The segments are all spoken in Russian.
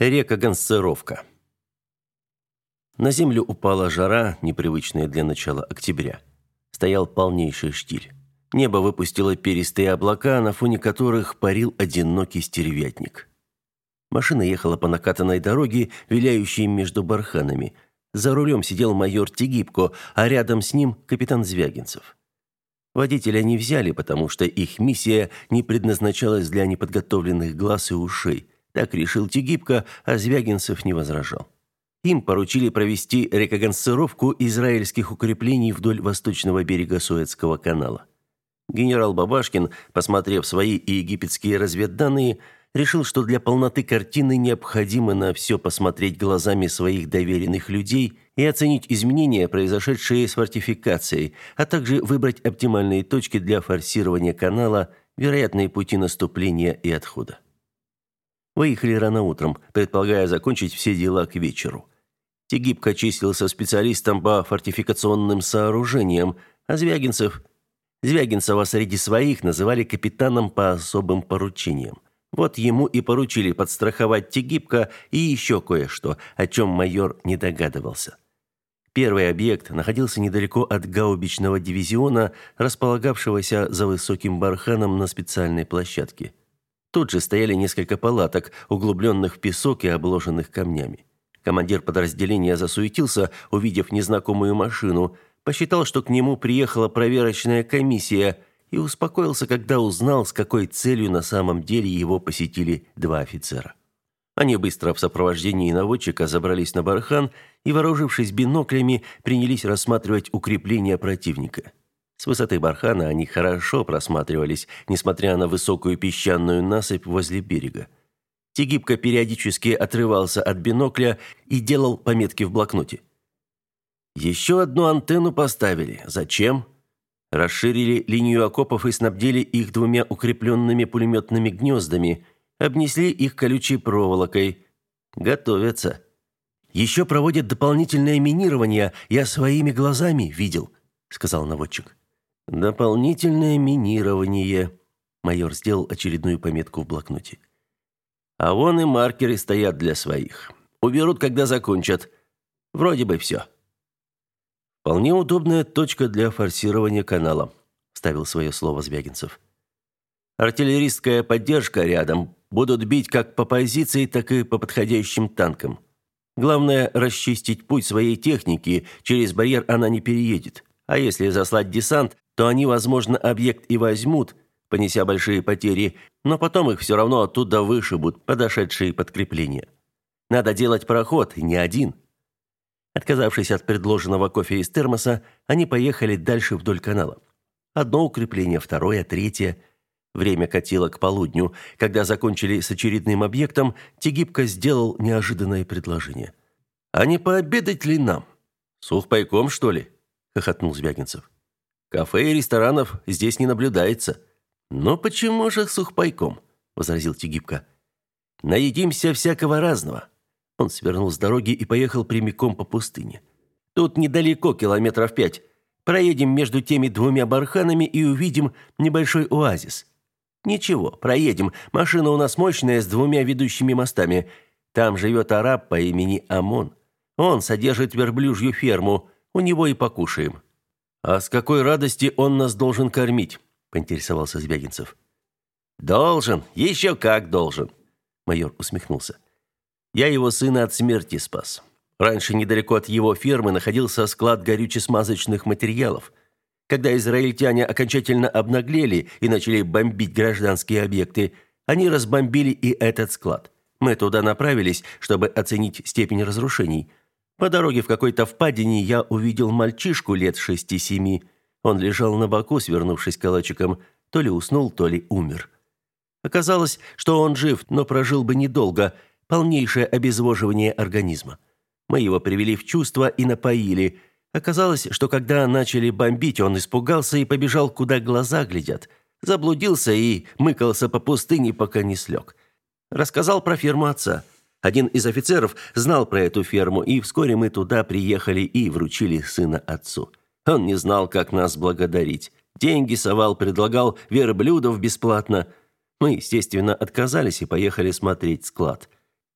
Рекогансировка. На землю упала жара, непривычная для начала октября. Стоял полнейший штиль. Небо выпустило перистые облака, на фоне которых парил одинокий стервятник. Машина ехала по накатанной дороге, виляющей между барханами. За рулем сидел майор Тигибко, а рядом с ним капитан Звягинцев. Водителя не взяли, потому что их миссия не предназначалась для неподготовленных глаз и ушей. Так решил Тигибко, а Звягинцев не возражал. Им поручили провести рекогансировку израильских укреплений вдоль восточного берега Суэцкого канала. Генерал Бабашкин, посмотрев свои и египетские разведданные, решил, что для полноты картины необходимо на все посмотреть глазами своих доверенных людей и оценить изменения, произошедшие с фортификацией, а также выбрать оптимальные точки для форсирования канала, вероятные пути наступления и отхода. Выехали рано утром, предполагая закончить все дела к вечеру. Тегибко числился специалистом по фортификационным сооружениям, а Звягинцев Звягинцева среди своих называли капитаном по особым поручениям. Вот ему и поручили подстраховать Тегибко и еще кое-что, о чем майор не догадывался. Первый объект находился недалеко от гаубичного дивизиона, располагавшегося за высоким барханом на специальной площадке. Тут же стояли несколько палаток, углубленных в песок и обложенных камнями. Командир подразделения засуетился, увидев незнакомую машину, посчитал, что к нему приехала проверочная комиссия – и успокоился, когда узнал, с какой целью на самом деле его посетили два офицера. Они быстро в сопровождении наводчика забрались на бархан и, вооружившись биноклями, принялись рассматривать укрепления противника. С высоты бархана они хорошо просматривались, несмотря на высокую песчаную насыпь возле берега. Тигибко периодически отрывался от бинокля и делал пометки в блокноте. «Еще одну антенну поставили. Зачем?» Расширили линию окопов и снабдили их двумя укрепленными пулеметными гнездами, обнесли их колючей проволокой. Готовятся. Еще проводят дополнительное минирование, я своими глазами видел, сказал наводчик. Дополнительное минирование. Майор сделал очередную пометку в блокноте. А вон и маркеры стоят для своих. Уберут, когда закончат. Вроде бы все. Вполне удобная точка для форсирования канала, вставил свое слово Звягинцев. Артиллерийская поддержка рядом. Будут бить как по позиции, так и по подходящим танкам. Главное расчистить путь своей техники, через барьер она не переедет. А если заслать десант, то они, возможно, объект и возьмут, понеся большие потери, но потом их все равно оттуда вышибут подошедшие подкрепления. Надо делать проход, не один. Отказавшись от предложенного кофе из термоса, они поехали дальше вдоль канала. Одно укрепление, второе, третье. Время катило к полудню. Когда закончили с очередным объектом, Тегибко сделал неожиданное предложение. «А не пообедать ли нам? Сухпайком, что ли?» – хохотнул Звягинцев. «Кафе и ресторанов здесь не наблюдается». «Но почему же сухпайком?» – возразил Тегибко. «Наедимся всякого разного». Он свернул с дороги и поехал прямиком по пустыне. Тут недалеко, километров пять. Проедем между теми двумя барханами и увидим небольшой оазис. Ничего, проедем. Машина у нас мощная с двумя ведущими мостами. Там живет араб по имени Амон. Он содержит верблюжью ферму. У него и покушаем. А с какой радости он нас должен кормить? поинтересовался Звягинцев. Должен, еще как должен, майор усмехнулся. Я его сына от смерти спас. Раньше недалеко от его фермы находился склад горюче-смазочных материалов. Когда израильтяне окончательно обнаглели и начали бомбить гражданские объекты, они разбомбили и этот склад. Мы туда направились, чтобы оценить степень разрушений. По дороге в какой-то впадине я увидел мальчишку лет шести-семи. Он лежал на боку, свернувшись калачиком, то ли уснул, то ли умер. Оказалось, что он жив, но прожил бы недолго – полнейшее обезвоживание организма. Мы его привели в чувство и напоили. Оказалось, что когда начали бомбить, он испугался и побежал, куда глаза глядят. Заблудился и мыкался по пустыне, пока не слег. Рассказал про ферму отца. Один из офицеров знал про эту ферму, и вскоре мы туда приехали и вручили сына отцу. Он не знал, как нас благодарить. Деньги совал, предлагал верблюдов бесплатно. Мы, естественно, отказались и поехали смотреть склад.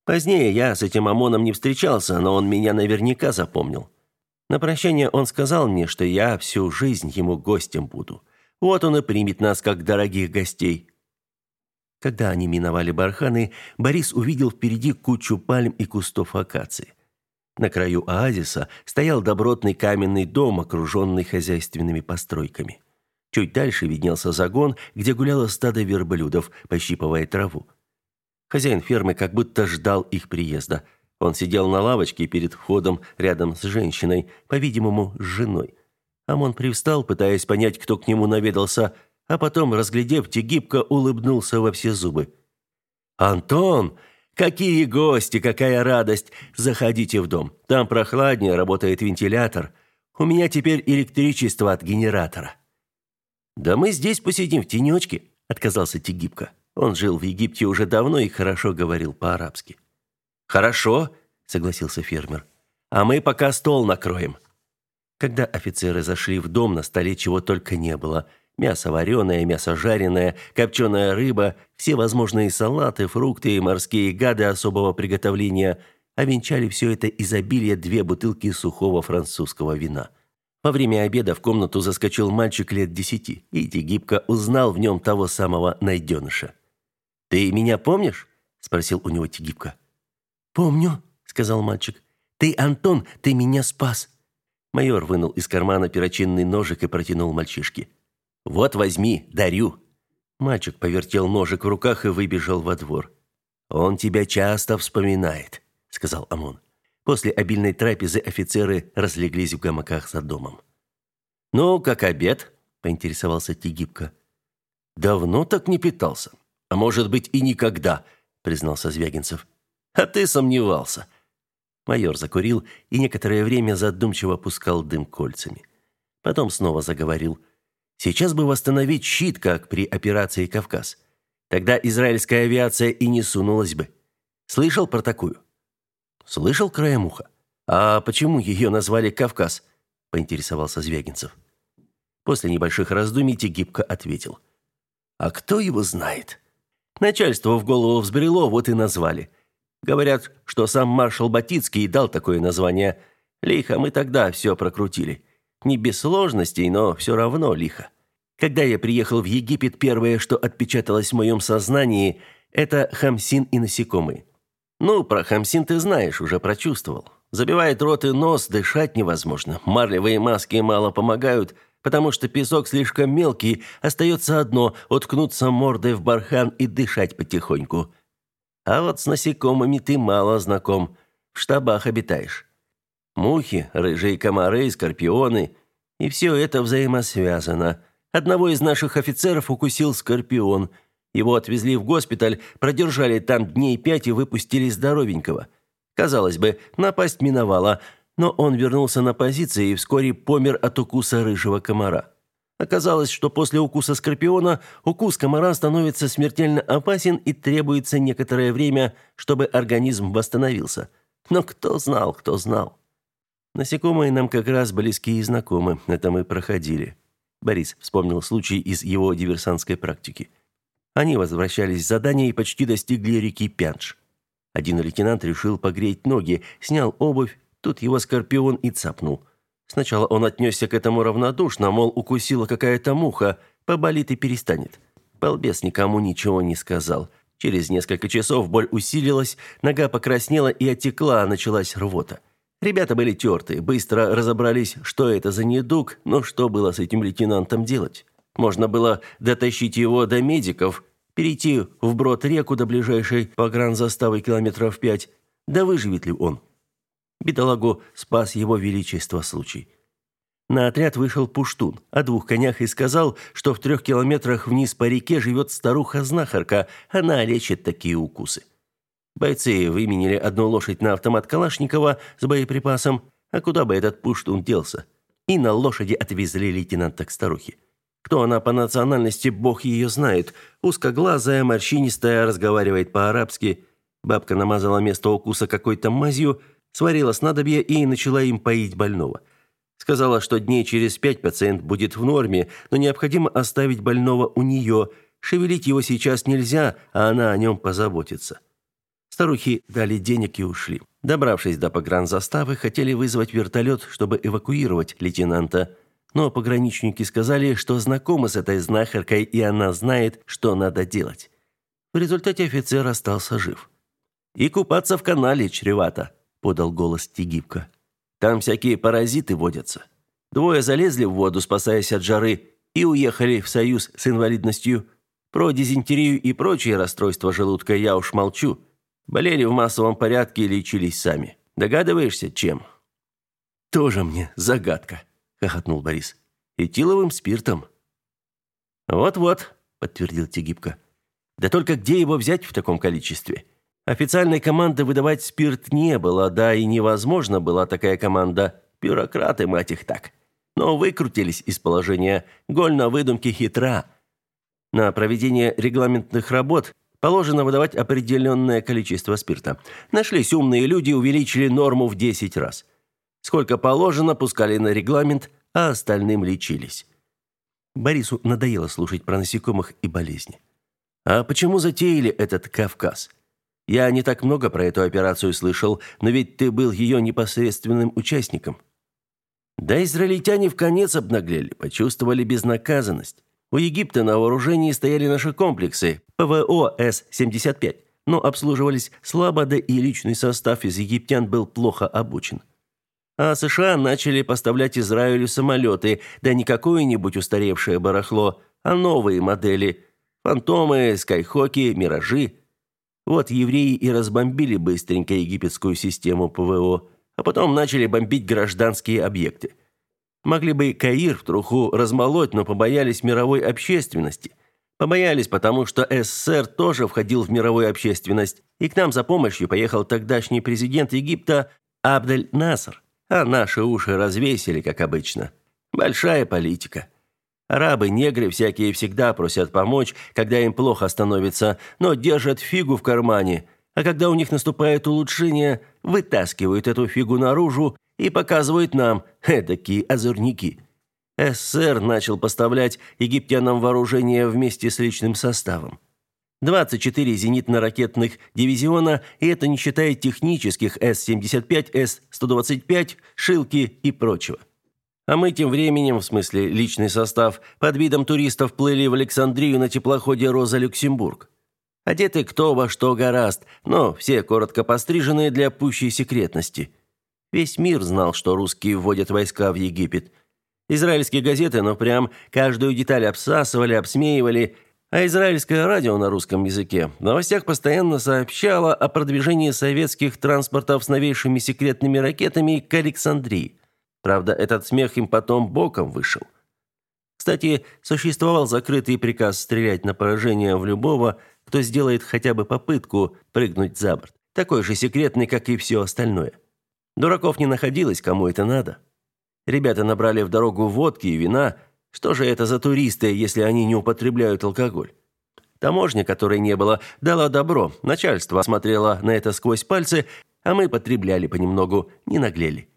Позднее я с этим ОМОНом не встречался, но он меня наверняка запомнил. На прощание он сказал мне, что я всю жизнь ему гостем буду. Вот он и примет нас как дорогих гостей. Когда они миновали барханы, Борис увидел впереди кучу пальм и кустов акации. На краю оазиса стоял добротный каменный дом, окруженный хозяйственными постройками. Чуть дальше виднелся загон, где гуляло стадо верблюдов, пощипывая траву. Хозяин фермы как будто ждал их приезда. Он сидел на лавочке перед входом рядом с женщиной, по-видимому, с женой. Амон привстал, пытаясь понять, кто к нему наведался, а потом, разглядев Тегибко, улыбнулся во все зубы. «Антон! Какие гости, какая радость! Заходите в дом. Там прохладнее, работает вентилятор. У меня теперь электричество от генератора». «Да мы здесь посидим в тенечке», — отказался Тегибко. Он жил в Египте уже давно и хорошо говорил по-арабски. «Хорошо», — согласился фермер. «А мы пока стол накроем». Когда офицеры зашли в дом, на столе чего только не было. Мясо вареное, мясо жареное, копченая рыба, все возможные салаты, фрукты и морские гады особого приготовления, а все это изобилие две бутылки сухого французского вина. Во время обеда в комнату заскочил мальчик лет десяти, и Тегибко узнал в нем того самого найденыша. «Ты меня помнишь?» – спросил у него Тигибка. «Помню», – сказал мальчик. «Ты, Антон, ты меня спас». Майор вынул из кармана перочинный ножик и протянул мальчишке. «Вот возьми, дарю». Мальчик повертел ножик в руках и выбежал во двор. «Он тебя часто вспоминает», – сказал Амон. После обильной трапезы офицеры разлеглись в гамаках за домом. «Ну, как обед?» – поинтересовался Тигибка. «Давно так не питался. А может быть и никогда, признался Звягинцев. А ты сомневался. Майор закурил и некоторое время задумчиво пускал дым кольцами. Потом снова заговорил. Сейчас бы восстановить щит, как при операции Кавказ. Тогда израильская авиация и не сунулась бы. Слышал про такую? Слышал краем уха. А почему ее назвали Кавказ? поинтересовался Звягинцев. После небольших раздумий Тегибко ответил: А кто его знает? Начальство в голову взбрело, вот и назвали. Говорят, что сам маршал Батицкий дал такое название. Лихо мы тогда все прокрутили. Не без сложностей, но все равно лихо. Когда я приехал в Египет, первое, что отпечаталось в моем сознании, это хамсин и насекомые. Ну, про хамсин ты знаешь, уже прочувствовал. Забивает рот и нос, дышать невозможно. Марлевые маски мало помогают – потому что песок слишком мелкий, остается одно – уткнуться мордой в бархан и дышать потихоньку. А вот с насекомыми ты мало знаком, в штабах обитаешь. Мухи, рыжие комары скорпионы – и все это взаимосвязано. Одного из наших офицеров укусил скорпион. Его отвезли в госпиталь, продержали там дней пять и выпустили здоровенького. Казалось бы, напасть миновала – но он вернулся на позиции и вскоре помер от укуса рыжего комара. Оказалось, что после укуса скорпиона укус комара становится смертельно опасен и требуется некоторое время, чтобы организм восстановился. Но кто знал, кто знал. Насекомые нам как раз близки и знакомы, это мы проходили. Борис вспомнил случай из его диверсантской практики. Они возвращались с задания и почти достигли реки Пянш. Один лейтенант решил погреть ноги, снял обувь, Тут его скорпион и цапнул. Сначала он отнесся к этому равнодушно, мол, укусила какая-то муха, поболит и перестанет. Балбес никому ничего не сказал. Через несколько часов боль усилилась, нога покраснела и отекла, а началась рвота. Ребята были тертые, быстро разобрались, что это за недуг, но что было с этим лейтенантом делать? Можно было дотащить его до медиков, перейти вброд реку до ближайшей погранзаставы километров пять. Да выживет ли он? Бедолагу спас его величество случай. На отряд вышел Пуштун о двух конях и сказал, что в трех километрах вниз по реке живет старуха-знахарка, она лечит такие укусы. Бойцы выменили одну лошадь на автомат Калашникова с боеприпасом, а куда бы этот Пуштун делся? И на лошади отвезли лейтенанта к старухе. Кто она по национальности, бог ее знает. Узкоглазая, морщинистая, разговаривает по-арабски. Бабка намазала место укуса какой-то мазью – сварила снадобье и начала им поить больного. Сказала, что дней через пять пациент будет в норме, но необходимо оставить больного у нее. Шевелить его сейчас нельзя, а она о нем позаботится. Старухи дали денег и ушли. Добравшись до погранзаставы, хотели вызвать вертолет, чтобы эвакуировать лейтенанта. Но пограничники сказали, что знакомы с этой знахаркой, и она знает, что надо делать. В результате офицер остался жив. «И купаться в канале чревато», – подал голос Тигибка. «Там всякие паразиты водятся. Двое залезли в воду, спасаясь от жары, и уехали в союз с инвалидностью. Про дизентерию и прочие расстройства желудка я уж молчу. Болели в массовом порядке и лечились сами. Догадываешься, чем?» «Тоже мне загадка», – хохотнул Борис. «Этиловым спиртом». «Вот-вот», – подтвердил Тигибко. «Да только где его взять в таком количестве?» Официальной команды выдавать спирт не было, да и невозможно была такая команда. Бюрократы, мать их так. Но выкрутились из положения. Голь на выдумке хитра. На проведение регламентных работ положено выдавать определенное количество спирта. Нашлись умные люди, увеличили норму в 10 раз. Сколько положено, пускали на регламент, а остальным лечились. Борису надоело слушать про насекомых и болезни. А почему затеяли этот Кавказ? Я не так много про эту операцию слышал, но ведь ты был ее непосредственным участником. Да израильтяне в конец обнаглели, почувствовали безнаказанность. У Египта на вооружении стояли наши комплексы ПВО С-75, но обслуживались слабо, да и личный состав из египтян был плохо обучен. А США начали поставлять Израилю самолеты, да не какое-нибудь устаревшее барахло, а новые модели – фантомы, скайхоки, миражи – вот евреи и разбомбили быстренько египетскую систему ПВО, а потом начали бомбить гражданские объекты. Могли бы и Каир в труху размолоть, но побоялись мировой общественности. Побоялись, потому что СССР тоже входил в мировую общественность, и к нам за помощью поехал тогдашний президент Египта Абдель Наср, а наши уши развесили, как обычно. Большая политика. Арабы, негры всякие всегда просят помочь, когда им плохо становится, но держат фигу в кармане, а когда у них наступает улучшение, вытаскивают эту фигу наружу и показывают нам, эдакие озорники. СССР начал поставлять египтянам вооружение вместе с личным составом. 24 зенитно-ракетных дивизиона, и это не считая технических С-75, С-125, «Шилки» и прочего. А мы тем временем, в смысле личный состав, под видом туристов плыли в Александрию на теплоходе «Роза Люксембург». Одеты кто во что гораст, но все коротко постриженные для пущей секретности. Весь мир знал, что русские вводят войска в Египет. Израильские газеты, ну прям, каждую деталь обсасывали, обсмеивали, а израильское радио на русском языке в новостях постоянно сообщало о продвижении советских транспортов с новейшими секретными ракетами к Александрии. Правда, этот смех им потом боком вышел. Кстати, существовал закрытый приказ стрелять на поражение в любого, кто сделает хотя бы попытку прыгнуть за борт. Такой же секретный, как и все остальное. Дураков не находилось, кому это надо. Ребята набрали в дорогу водки и вина. Что же это за туристы, если они не употребляют алкоголь? Таможня, которой не было, дала добро. Начальство осмотрело на это сквозь пальцы, а мы потребляли понемногу, не наглели.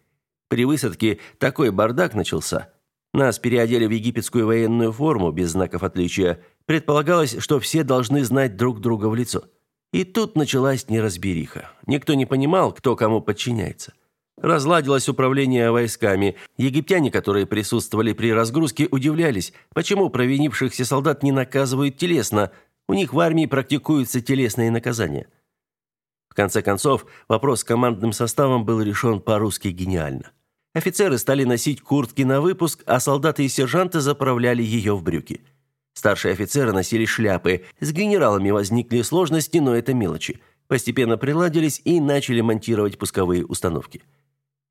При высадке такой бардак начался. Нас переодели в египетскую военную форму без знаков отличия. Предполагалось, что все должны знать друг друга в лицо. И тут началась неразбериха. Никто не понимал, кто кому подчиняется. Разладилось управление войсками. Египтяне, которые присутствовали при разгрузке, удивлялись, почему провинившихся солдат не наказывают телесно. У них в армии практикуются телесные наказания. В конце концов, вопрос с командным составом был решен по-русски гениально. Офицеры стали носить куртки на выпуск, а солдаты и сержанты заправляли ее в брюки. Старшие офицеры носили шляпы. С генералами возникли сложности, но это мелочи. Постепенно приладились и начали монтировать пусковые установки.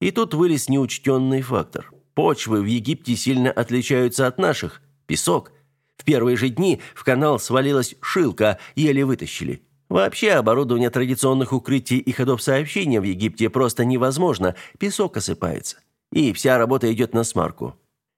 И тут вылез неучтенный фактор. Почвы в Египте сильно отличаются от наших. Песок. В первые же дни в канал свалилась шилка, еле вытащили. Вообще оборудование традиционных укрытий и ходов сообщения в Египте просто невозможно, песок осыпается и вся работа идет на смарку.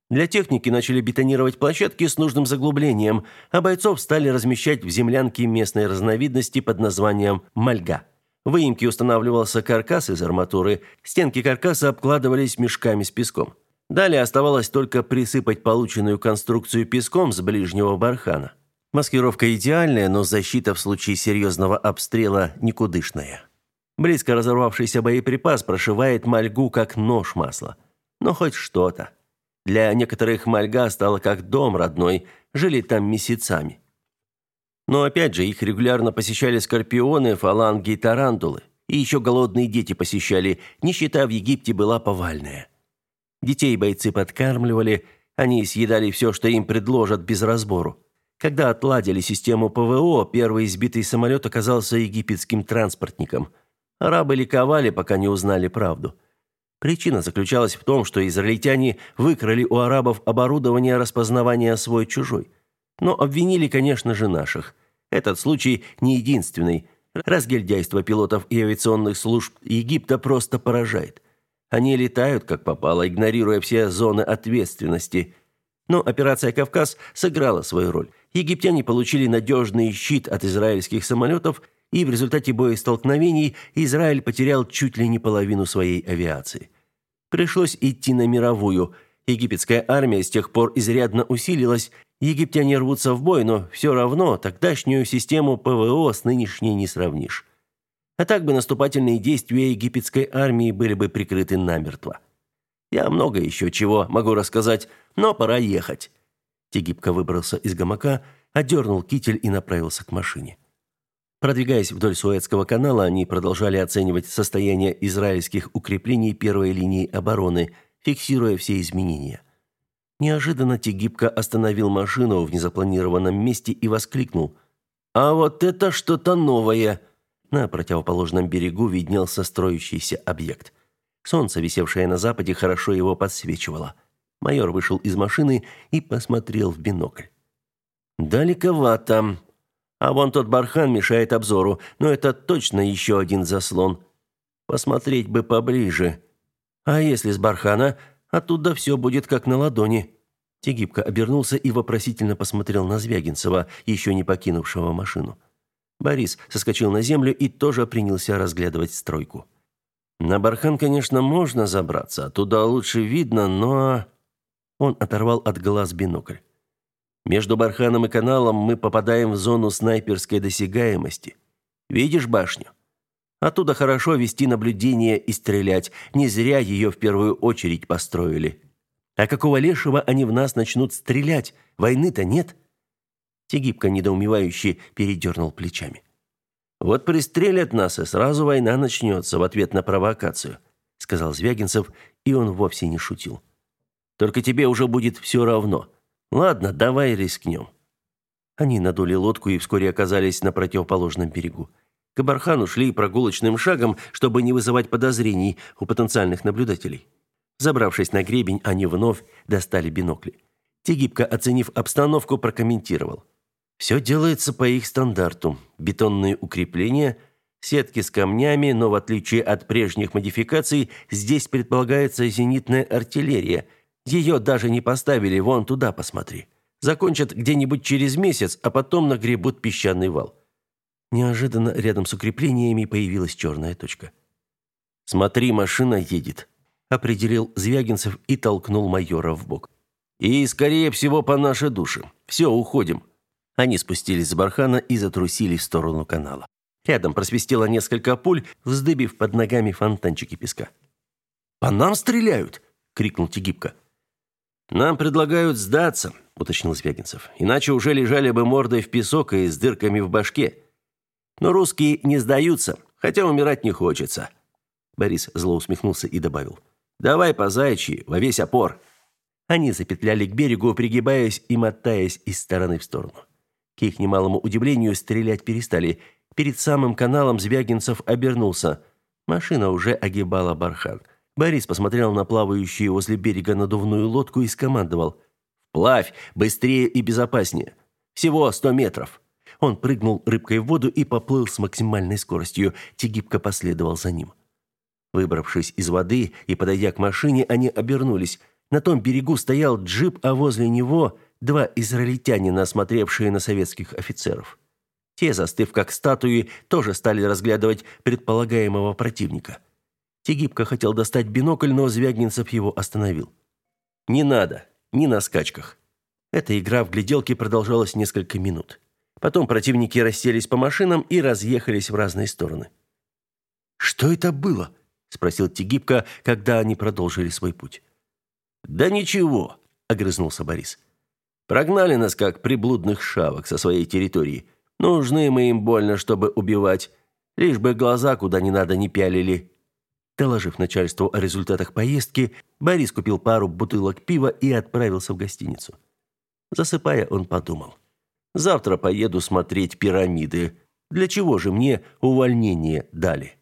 Для техники начали бетонировать площадки с нужным заглублением, а бойцов стали размещать в землянке местной разновидности под названием «мальга». В выемке устанавливался каркас из арматуры, стенки каркаса обкладывались мешками с песком. Далее оставалось только присыпать полученную конструкцию песком с ближнего бархана. Маскировка идеальная, но защита в случае серьезного обстрела никудышная. Близко разорвавшийся боеприпас прошивает мальгу как нож масла. Но хоть что-то. Для некоторых мальга стала как дом родной, жили там месяцами. Но опять же, их регулярно посещали скорпионы, фаланги и тарантулы. И еще голодные дети посещали, нищета в Египте была повальная. Детей бойцы подкармливали, они съедали все, что им предложат без разбору. Когда отладили систему ПВО, первый сбитый самолет оказался египетским транспортником. Арабы ликовали, пока не узнали правду. Причина заключалась в том, что израильтяне выкрали у арабов оборудование распознавания свой-чужой. Но обвинили, конечно же, наших. Этот случай не единственный. Разгильдяйство пилотов и авиационных служб Египта просто поражает. Они летают как попало, игнорируя все зоны ответственности. Но операция «Кавказ» сыграла свою роль. Египтяне получили надежный щит от израильских самолетов, и в результате боестолкновений Израиль потерял чуть ли не половину своей авиации. Пришлось идти на мировую. Египетская армия с тех пор изрядно усилилась. Египтяне рвутся в бой, но все равно тогдашнюю систему ПВО с нынешней не сравнишь. А так бы наступательные действия египетской армии были бы прикрыты намертво. Я много еще чего могу рассказать, но пора ехать. Тегибко выбрался из гамака, одернул китель и направился к машине. Продвигаясь вдоль Суэцкого канала, они продолжали оценивать состояние израильских укреплений первой линии обороны, фиксируя все изменения. Неожиданно Тегибко остановил машину в незапланированном месте и воскликнул: "А вот это что-то новое!" На противоположном берегу виднелся строящийся объект. Солнце, висевшее на западе, хорошо его подсвечивало. Майор вышел из машины и посмотрел в бинокль. Далековато, а вон тот бархан мешает обзору, но это точно еще один заслон. Посмотреть бы поближе. А если с бархана, оттуда все будет как на ладони. Тегибко обернулся и вопросительно посмотрел на Звягинцева, еще не покинувшего машину. Борис соскочил на землю и тоже принялся разглядывать стройку. На бархан, конечно, можно забраться, туда лучше видно, но он оторвал от глаз бинокль. Между барханом и каналом мы попадаем в зону снайперской досягаемости. Видишь башню? Оттуда хорошо вести наблюдение и стрелять. Не зря ее в первую очередь построили. А какого лешего они в нас начнут стрелять? Войны-то нет. Тегибко недоумевающе передернул плечами. Вот пристрелят нас, и сразу война начнется в ответ на провокацию, сказал Звягинцев, и он вовсе не шутил. Только тебе уже будет все равно. Ладно, давай рискнем. Они надули лодку и вскоре оказались на противоположном берегу. К Бархану шли прогулочным шагом, чтобы не вызывать подозрений у потенциальных наблюдателей. Забравшись на гребень, они вновь достали бинокли. Тигибко, оценив обстановку, прокомментировал. «Все делается по их стандарту. Бетонные укрепления, сетки с камнями, но в отличие от прежних модификаций, здесь предполагается зенитная артиллерия – ее даже не поставили, вон туда посмотри. Закончат где-нибудь через месяц, а потом нагребут песчаный вал. Неожиданно рядом с укреплениями появилась черная точка. «Смотри, машина едет», – определил Звягинцев и толкнул майора в бок. «И, скорее всего, по нашей душе. Все, уходим». Они спустились с бархана и затрусили в сторону канала. Рядом просвистело несколько пуль, вздыбив под ногами фонтанчики песка. «По нам стреляют!» – крикнул Тигибко. Нам предлагают сдаться, уточнил Звягинцев. Иначе уже лежали бы мордой в песок и с дырками в башке. Но русские не сдаются, хотя умирать не хочется. Борис зло усмехнулся и добавил: "Давай по заячьи, во весь опор". Они запетляли к берегу, пригибаясь и мотаясь из стороны в сторону. К их немалому удивлению, стрелять перестали. Перед самым каналом Звягинцев обернулся. Машина уже огибала бархан. Борис посмотрел на плавающую возле берега надувную лодку и скомандовал: "Плавь, быстрее и безопаснее. Всего сто метров". Он прыгнул рыбкой в воду и поплыл с максимальной скоростью. Тигибко последовал за ним. Выбравшись из воды и подойдя к машине, они обернулись. На том берегу стоял джип, а возле него два израильтянина, осмотревшие на советских офицеров. Те, застыв как статуи, тоже стали разглядывать предполагаемого противника. Тегибко хотел достать бинокль, но Звягинцев его остановил. «Не надо, не на скачках». Эта игра в гляделки продолжалась несколько минут. Потом противники расселись по машинам и разъехались в разные стороны. «Что это было?» – спросил Тигибко, когда они продолжили свой путь. «Да ничего», – огрызнулся Борис. «Прогнали нас, как приблудных шавок, со своей территории. Нужны мы им больно, чтобы убивать. Лишь бы глаза куда не надо не пялили». Доложив начальству о результатах поездки, Борис купил пару бутылок пива и отправился в гостиницу. Засыпая, он подумал. «Завтра поеду смотреть пирамиды. Для чего же мне увольнение дали?»